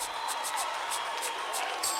やった!